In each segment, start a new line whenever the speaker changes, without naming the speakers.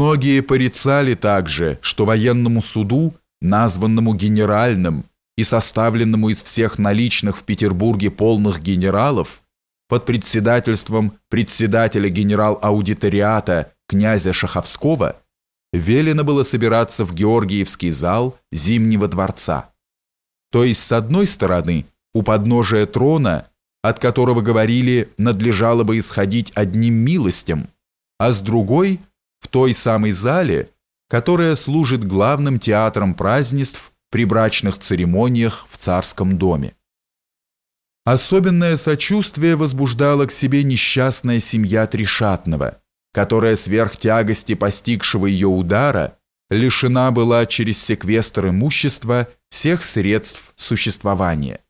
Многие порицали также, что военному суду, названному генеральным и составленному из всех наличных в Петербурге полных генералов, под председательством председателя генерал-аудиториата князя Шаховского, велено было собираться в Георгиевский зал Зимнего дворца. То есть, с одной стороны, у подножия трона, от которого говорили, надлежало бы исходить одним милостям, а с другой – в той самой зале, которая служит главным театром празднеств при брачных церемониях в царском доме. Особенное сочувствие возбуждала к себе несчастная семья Трешатного, которая сверх тягости постигшего ее удара лишена была через секвестр имущества всех средств существования.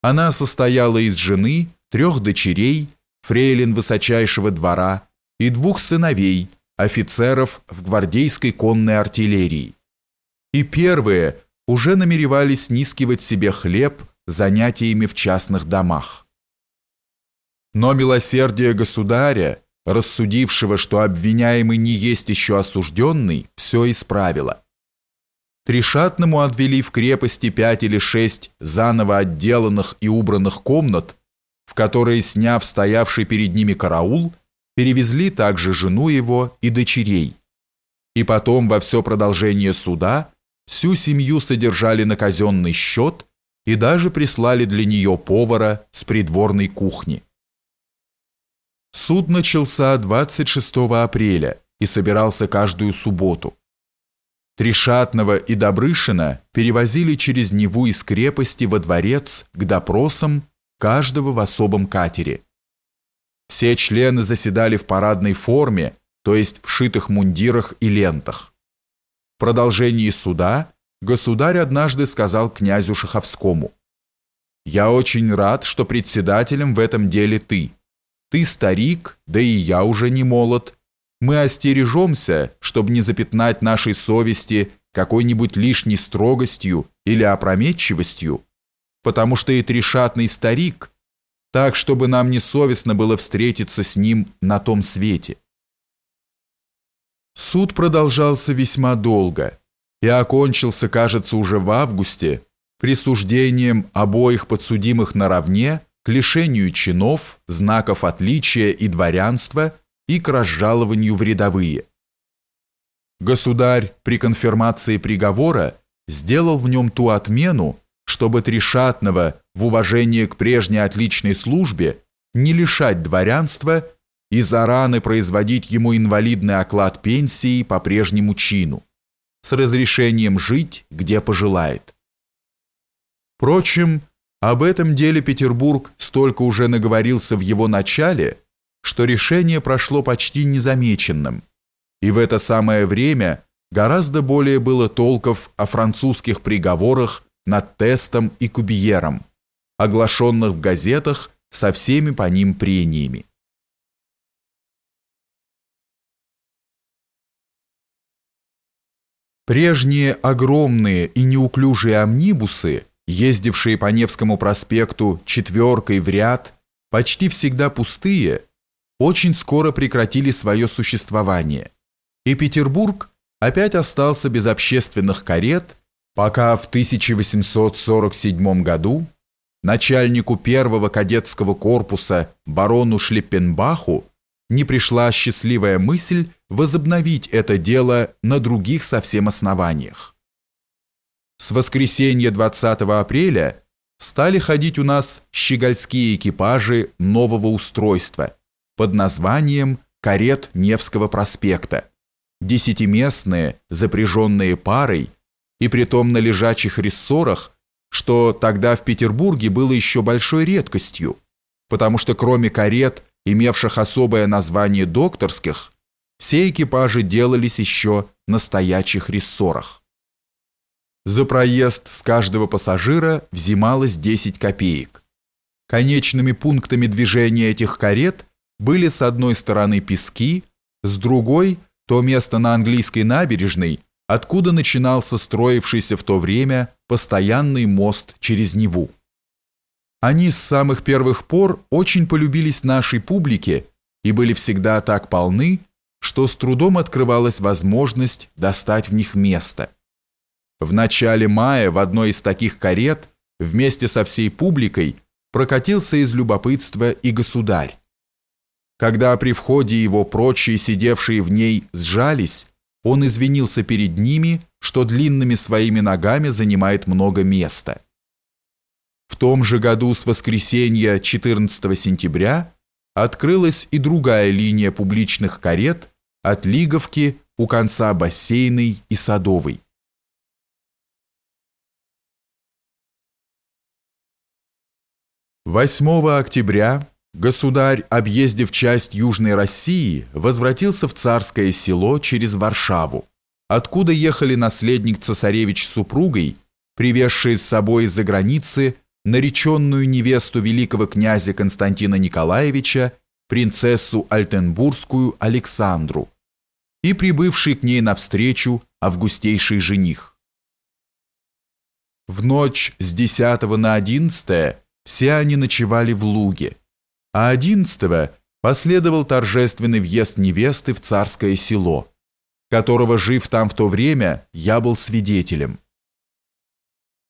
Она состояла из жены, трех дочерей, фрейлин высочайшего двора и двух сыновей, офицеров в гвардейской конной артиллерии. И первые уже намеревались нискивать себе хлеб занятиями в частных домах. Но милосердие государя, рассудившего, что обвиняемый не есть еще осужденный, все исправило. Трешатному отвели в крепости пять или шесть заново отделанных и убранных комнат, в которые, сняв стоявший перед ними караул, перевезли также жену его и дочерей. И потом во все продолжение суда всю семью содержали на казенный счет и даже прислали для нее повара с придворной кухни. Суд начался 26 апреля и собирался каждую субботу. Трешатного и Добрышина перевозили через Неву из крепости во дворец к допросам каждого в особом катере. Все члены заседали в парадной форме, то есть в шитых мундирах и лентах. В продолжении суда государь однажды сказал князю Шаховскому, «Я очень рад, что председателем в этом деле ты. Ты старик, да и я уже не молод. Мы остережемся, чтобы не запятнать нашей совести какой-нибудь лишней строгостью или опрометчивостью, потому что и трешатный старик так, чтобы нам не совестно было встретиться с ним на том свете. Суд продолжался весьма долго и окончился, кажется, уже в августе, присуждением обоих подсудимых наравне к лишению чинов, знаков отличия и дворянства и к разжалованию в рядовые. Государь при конфирмации приговора сделал в нем ту отмену, чтобы Трешатного в уважение к прежней отличной службе не лишать дворянства и за раны производить ему инвалидный оклад пенсии по прежнему чину, с разрешением жить, где пожелает. Впрочем, об этом деле Петербург столько уже наговорился в его начале, что решение прошло почти незамеченным, и в это самое время гораздо более было толков о французских приговорах над Тестом и Кубиером, оглашенных в газетах со всеми по ним прениями. Прежние огромные и неуклюжие амнибусы, ездившие по Невскому проспекту четверкой в ряд, почти всегда пустые, очень скоро прекратили свое существование, и Петербург опять остался без общественных карет пока в 1847 году начальнику первого кадетского корпуса барону Шлиппенбаху не пришла счастливая мысль возобновить это дело на других совсем основаниях. С воскресенья 20 апреля стали ходить у нас щегольские экипажи нового устройства под названием «Карет Невского проспекта», десятиместные, запряженные парой, и притом на лежачих рессорах, что тогда в Петербурге было еще большой редкостью, потому что кроме карет, имевших особое название докторских, все экипажи делались еще на стоячих рессорах. За проезд с каждого пассажира взималось 10 копеек. Конечными пунктами движения этих карет были с одной стороны пески, с другой – то место на английской набережной – откуда начинался строившийся в то время постоянный мост через Неву. Они с самых первых пор очень полюбились нашей публике и были всегда так полны, что с трудом открывалась возможность достать в них место. В начале мая в одной из таких карет вместе со всей публикой прокатился из любопытства и государь. Когда при входе его прочие, сидевшие в ней, сжались, он извинился перед ними, что длинными своими ногами занимает много места. В том же году с воскресенья 14 сентября открылась и другая линия публичных карет от Лиговки у конца Бассейной и Садовой. 8 октября государь, объездив часть Южной России, возвратился в царское село через Варшаву, откуда ехали наследник цесаревич с супругой, привезшие с собой из-за границы нареченную невесту великого князя Константина Николаевича, принцессу Альтенбургскую Александру, и прибывший к ней навстречу августейший жених. В ночь с 10 на 11 все они ночевали в Луге, а одиннадцатого последовал торжественный въезд невесты в царское село, которого, жив там в то время, я был свидетелем.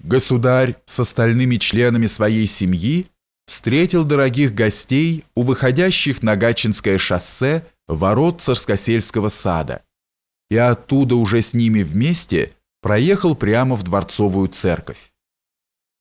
Государь с остальными членами своей семьи встретил дорогих гостей у выходящих на Гатчинское шоссе ворот Царскосельского сада и оттуда уже с ними вместе проехал прямо в Дворцовую церковь.